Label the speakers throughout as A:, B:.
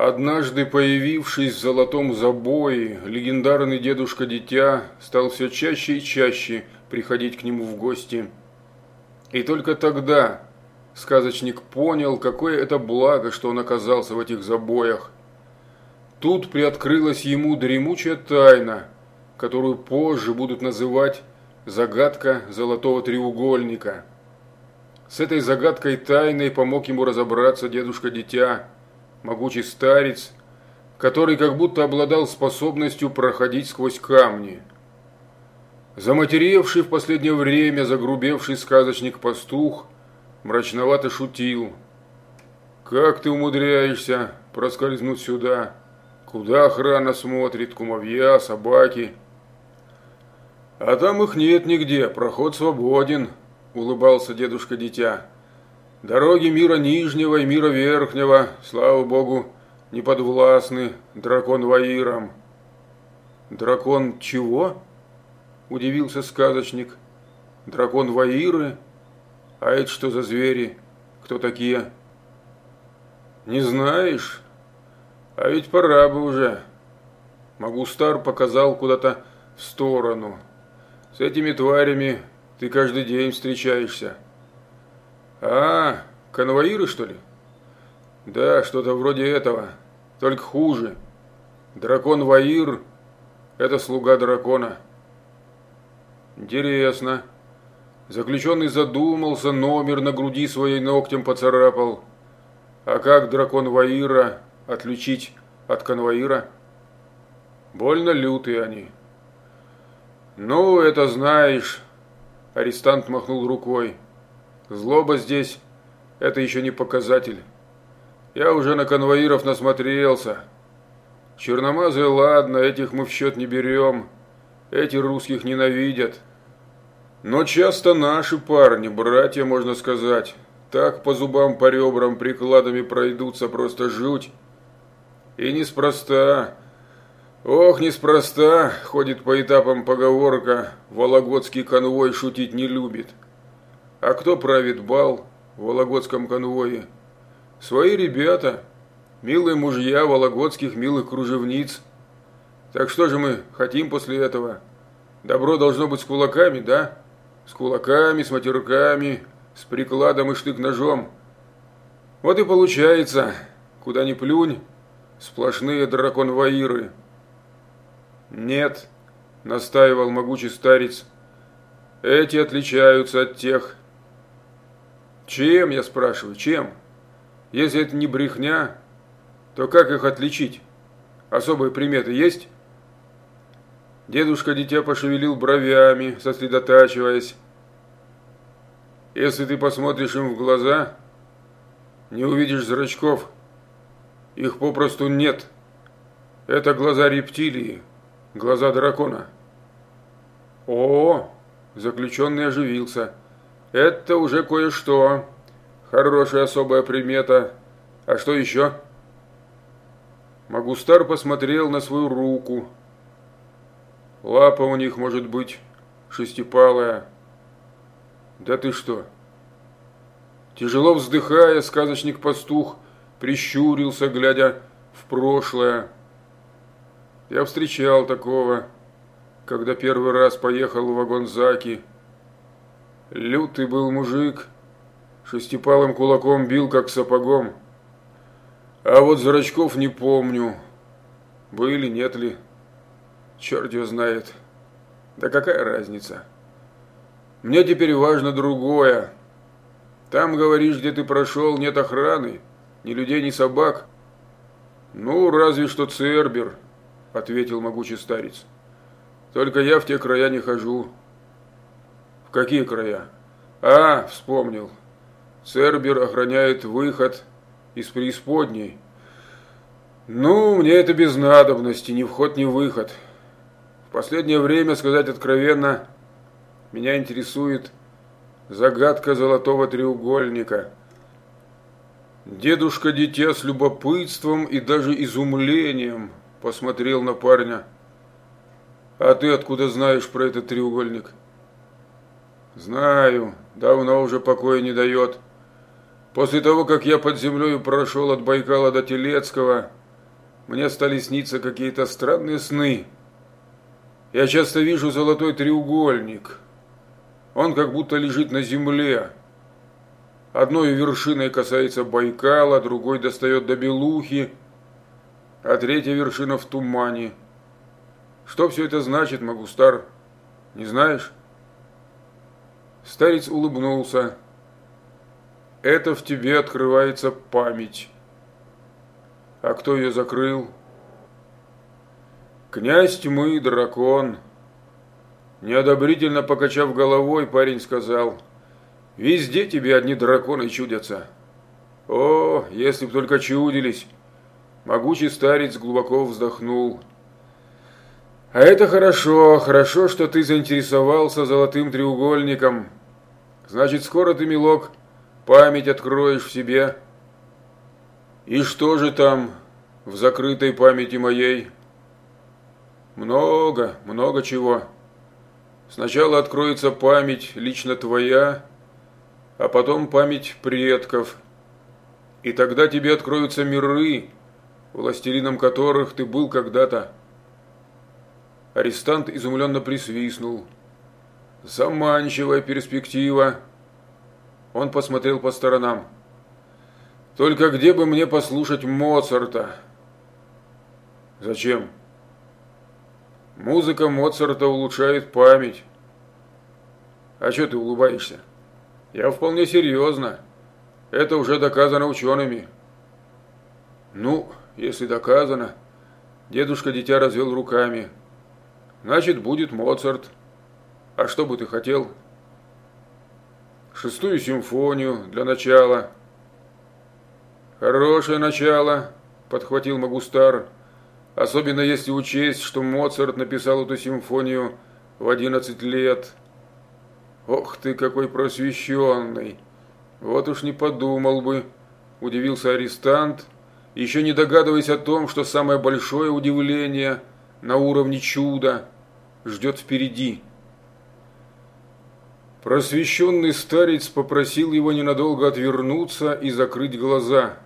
A: Однажды появившись в золотом забое, легендарный дедушка-дитя стал все чаще и чаще приходить к нему в гости. И только тогда сказочник понял, какое это благо, что он оказался в этих забоях. Тут приоткрылась ему дремучая тайна, которую позже будут называть «загадка золотого треугольника». С этой загадкой тайной помог ему разобраться дедушка-дитя – могучий старец, который как будто обладал способностью проходить сквозь камни. Заматеревший в последнее время загрубевший сказочник-пастух мрачновато шутил. «Как ты умудряешься проскользнуть сюда? Куда охрана смотрит? Кумовья, собаки?» «А там их нет нигде, проход свободен», – улыбался дедушка-дитя. Дороги мира Нижнего и мира Верхнего, слава богу, не подвластны дракон Ваирам. Дракон чего? Удивился сказочник. Дракон Ваиры? А это что за звери? Кто такие? Не знаешь? А ведь пора бы уже. Магустар показал куда-то в сторону. С этими тварями ты каждый день встречаешься. А, конвоиры, что ли? Да, что-то вроде этого, только хуже. Дракон Ваир – это слуга дракона. Интересно. Заключенный задумался, номер на груди своей ногтем поцарапал. А как дракон Ваира отличить от конвоира? Больно лютые они. Ну, это знаешь, арестант махнул рукой. Злоба здесь – это еще не показатель. Я уже на конвоиров насмотрелся. Черномазые, ладно, этих мы в счет не берем. Эти русских ненавидят. Но часто наши парни, братья, можно сказать, так по зубам, по ребрам, прикладами пройдутся, просто жуть. И неспроста. Ох, неспроста, ходит по этапам поговорка, Вологодский конвой шутить не любит. А кто правит бал в Вологодском конвое? Свои ребята, милые мужья вологодских милых кружевниц. Так что же мы хотим после этого? Добро должно быть с кулаками, да? С кулаками, с матерками, с прикладом и штык-ножом. Вот и получается, куда ни плюнь, сплошные дракон-ваиры. Нет, настаивал могучий старец, эти отличаются от тех, чем, я спрашиваю, чем? Если это не брехня, то как их отличить? Особые приметы есть? Дедушка-дитя пошевелил бровями, сосредотачиваясь. Если ты посмотришь им в глаза, не увидишь зрачков. Их попросту нет. Это глаза рептилии, глаза дракона. О, заключенный оживился. Это уже кое-что. Хорошая особая примета. А что еще? Магустар посмотрел на свою руку. Лапа у них может быть шестипалая. Да ты что? Тяжело вздыхая, сказочник-пастух прищурился, глядя в прошлое. Я встречал такого, когда первый раз поехал в вагон Заки. Лютый был мужик, шестипалым кулаком бил, как сапогом. А вот зрачков не помню, были, нет ли. Черт его знает. Да какая разница? Мне теперь важно другое. Там, говоришь, где ты прошел, нет охраны, ни людей, ни собак. Ну, разве что Цербер, ответил могучий старец. Только я в те края не хожу. В какие края? А, вспомнил. Цербер охраняет выход из преисподней. Ну, мне это без надобности, ни вход, ни выход. В последнее время, сказать откровенно, меня интересует загадка золотого треугольника. Дедушка-дитя с любопытством и даже изумлением посмотрел на парня. А ты откуда знаешь про этот треугольник? Знаю, давно уже покоя не дает. После того, как я под землей прошел от Байкала до Телецкого, мне стали сниться какие-то странные сны. Я часто вижу золотой треугольник. Он как будто лежит на земле. Одной вершиной касается Байкала, другой достает до Белухи, а третья вершина в тумане. Что все это значит, Магустар? Не знаешь? Старец улыбнулся. Это в тебе открывается память. А кто ее закрыл? Князь тьмы, дракон. Неодобрительно покачав головой, парень сказал, «Везде тебе одни драконы чудятся». «О, если б только чудились!» Могучий старец глубоко вздохнул. «А это хорошо, хорошо, что ты заинтересовался золотым треугольником. Значит, скоро ты, милок, память откроешь в себе». «И что же там в закрытой памяти моей?» «Много, много чего. Сначала откроется память лично твоя, а потом память предков. И тогда тебе откроются миры, властелином которых ты был когда-то». Арестант изумленно присвистнул. «Заманчивая перспектива!» Он посмотрел по сторонам. «Только где бы мне послушать Моцарта?» «Зачем?» «Музыка Моцарта улучшает память». «А что ты улыбаешься?» «Я вполне серьезно. Это уже доказано учеными». «Ну, если доказано...» Дедушка-дитя развел руками. Значит, будет Моцарт. А что бы ты хотел? Шестую симфонию для начала. Хорошее начало, подхватил Магустар. Особенно если учесть, что Моцарт написал эту симфонию в одиннадцать лет. Ох ты, какой просвещенный! Вот уж не подумал бы, удивился арестант, еще не догадываясь о том, что самое большое удивление – на уровне чуда ждет впереди. Просвещенный старец попросил его ненадолго отвернуться и закрыть глаза.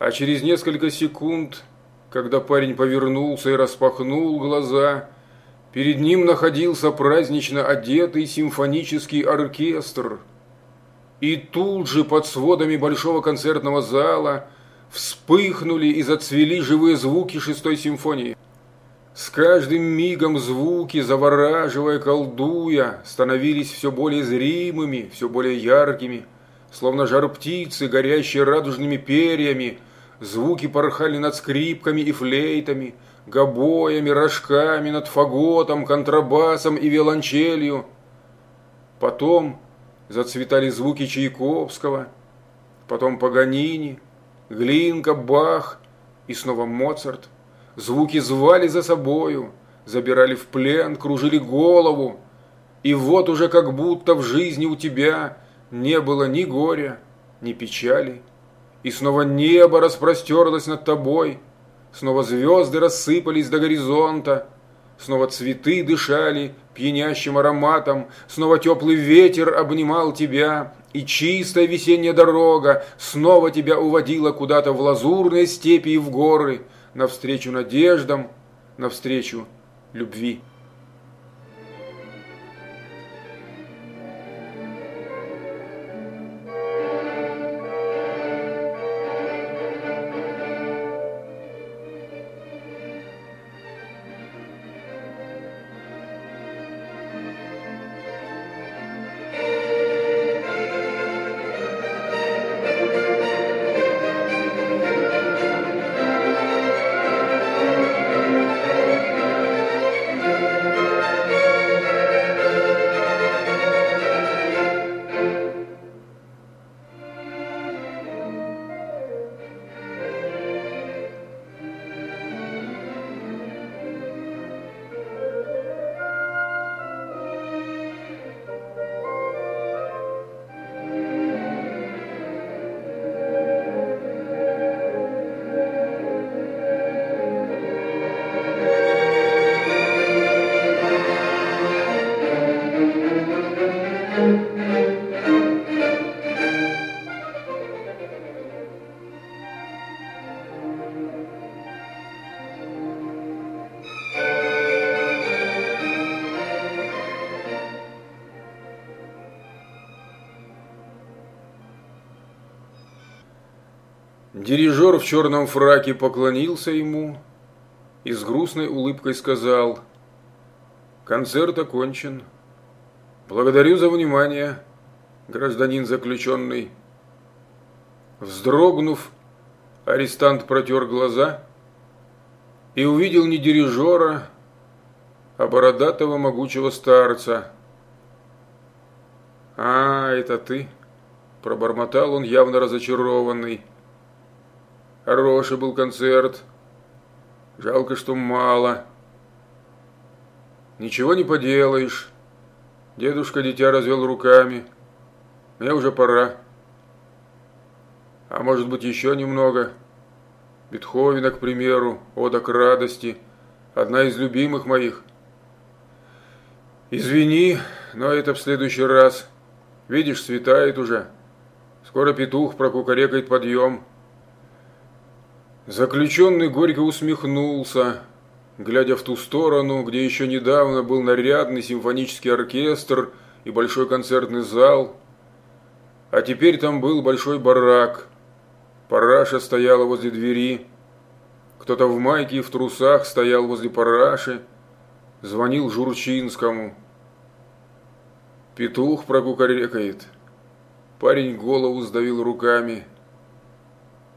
A: А через несколько секунд, когда парень повернулся и распахнул глаза, перед ним находился празднично одетый симфонический оркестр. И тут же под сводами большого концертного зала вспыхнули и зацвели живые звуки шестой симфонии. С каждым мигом звуки, завораживая, колдуя, становились все более зримыми, все более яркими, словно жар птицы, горящие радужными перьями. Звуки порхали над скрипками и флейтами, гобоями, рожками, над фаготом, контрабасом и виолончелью. Потом зацветали звуки Чайковского, потом Паганини, Глинка, Бах и снова Моцарт – Звуки звали за собою, забирали в плен, кружили голову. И вот уже как будто в жизни у тебя не было ни горя, ни печали. И снова небо распростерлось над тобой, снова звезды рассыпались до горизонта, снова цветы дышали пьянящим ароматом, снова теплый ветер обнимал тебя, и чистая весенняя дорога снова тебя уводила куда-то в лазурные степи и в горы, навстречу надеждам, навстречу любви. Дирижер в черном фраке поклонился ему и с грустной улыбкой сказал «Концерт окончен. Благодарю за внимание, гражданин заключенный». Вздрогнув, арестант протер глаза и увидел не дирижера, а бородатого могучего старца. «А, это ты?» – пробормотал он, явно разочарованный. Хороший был концерт. Жалко, что мало. Ничего не поделаешь. Дедушка дитя развел руками. Мне уже пора. А может быть еще немного. Бетховена, к примеру, Ода к радости. Одна из любимых моих. Извини, но это в следующий раз. Видишь, светает уже. Скоро петух прокукарекает подъем. Заключенный горько усмехнулся, глядя в ту сторону, где еще недавно был нарядный симфонический оркестр и большой концертный зал, а теперь там был большой барак. Параша стояла возле двери, кто-то в майке и в трусах стоял возле параши, звонил Журчинскому. Петух прокукарекает. Парень голову сдавил руками –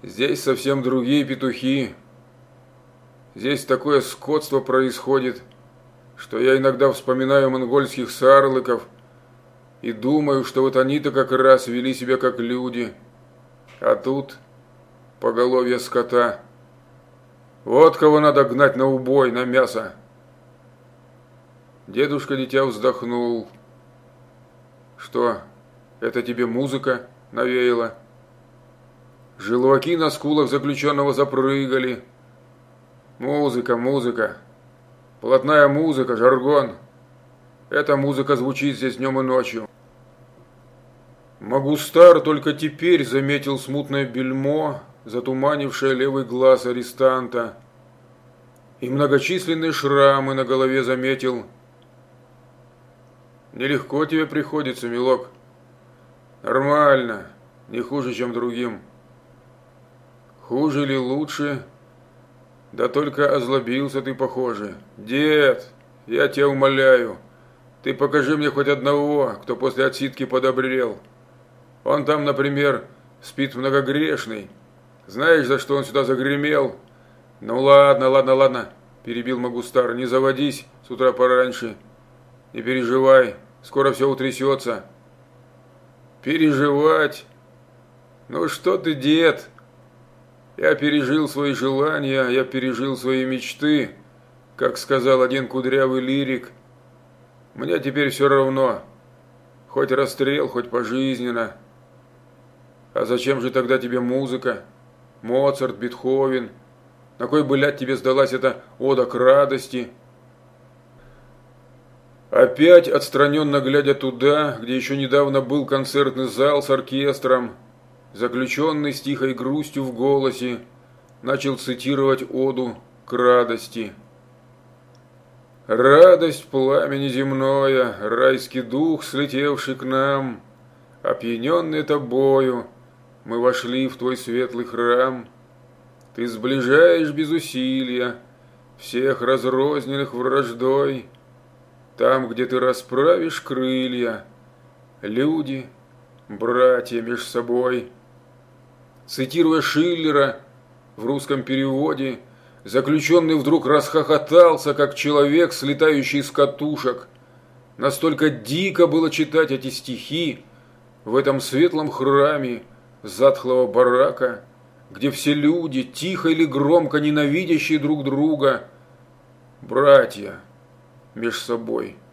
A: Здесь совсем другие петухи. Здесь такое скотство происходит, что я иногда вспоминаю монгольских сарлыков и думаю, что вот они-то как раз вели себя как люди. А тут поголовье скота. Вот кого надо гнать на убой, на мясо. Дедушка дитя вздохнул. Что, это тебе музыка навеяла? Желваки на скулах заключенного запрыгали. Музыка, музыка. Плотная музыка, жаргон. Эта музыка звучит здесь днем и ночью. Магустар только теперь заметил смутное бельмо, затуманившее левый глаз арестанта. И многочисленные шрамы на голове заметил. Нелегко тебе приходится, милок. Нормально, не хуже, чем другим. Хуже или лучше? Да только озлобился ты, похоже. Дед, я тебя умоляю, ты покажи мне хоть одного, кто после отсидки подобрел. Он там, например, спит многогрешный. Знаешь, за что он сюда загремел? Ну ладно, ладно, ладно, перебил Магустар, не заводись с утра пораньше. Не переживай, скоро все утрясется. Переживать? Ну что ты, дед, я пережил свои желания, я пережил свои мечты, как сказал один кудрявый лирик. Мне теперь все равно, хоть расстрел, хоть пожизненно. А зачем же тогда тебе музыка? Моцарт, Бетховен? На кой, блядь, тебе сдалась эта ода к радости? Опять отстраненно глядя туда, где еще недавно был концертный зал с оркестром, заключенный с тихой грустью в голосе, начал цитировать оду к радости. «Радость пламени земное, райский дух, слетевший к нам, опьяненный тобою, мы вошли в твой светлый храм. Ты сближаешь без усилия всех разрозненных враждой, там, где ты расправишь крылья, люди, братья меж собой». Цитируя Шиллера в русском переводе, заключенный вдруг расхохотался, как человек, слетающий с катушек. Настолько дико было читать эти стихи в этом светлом храме затхлого барака, где все люди, тихо или громко ненавидящие друг друга, братья меж собой –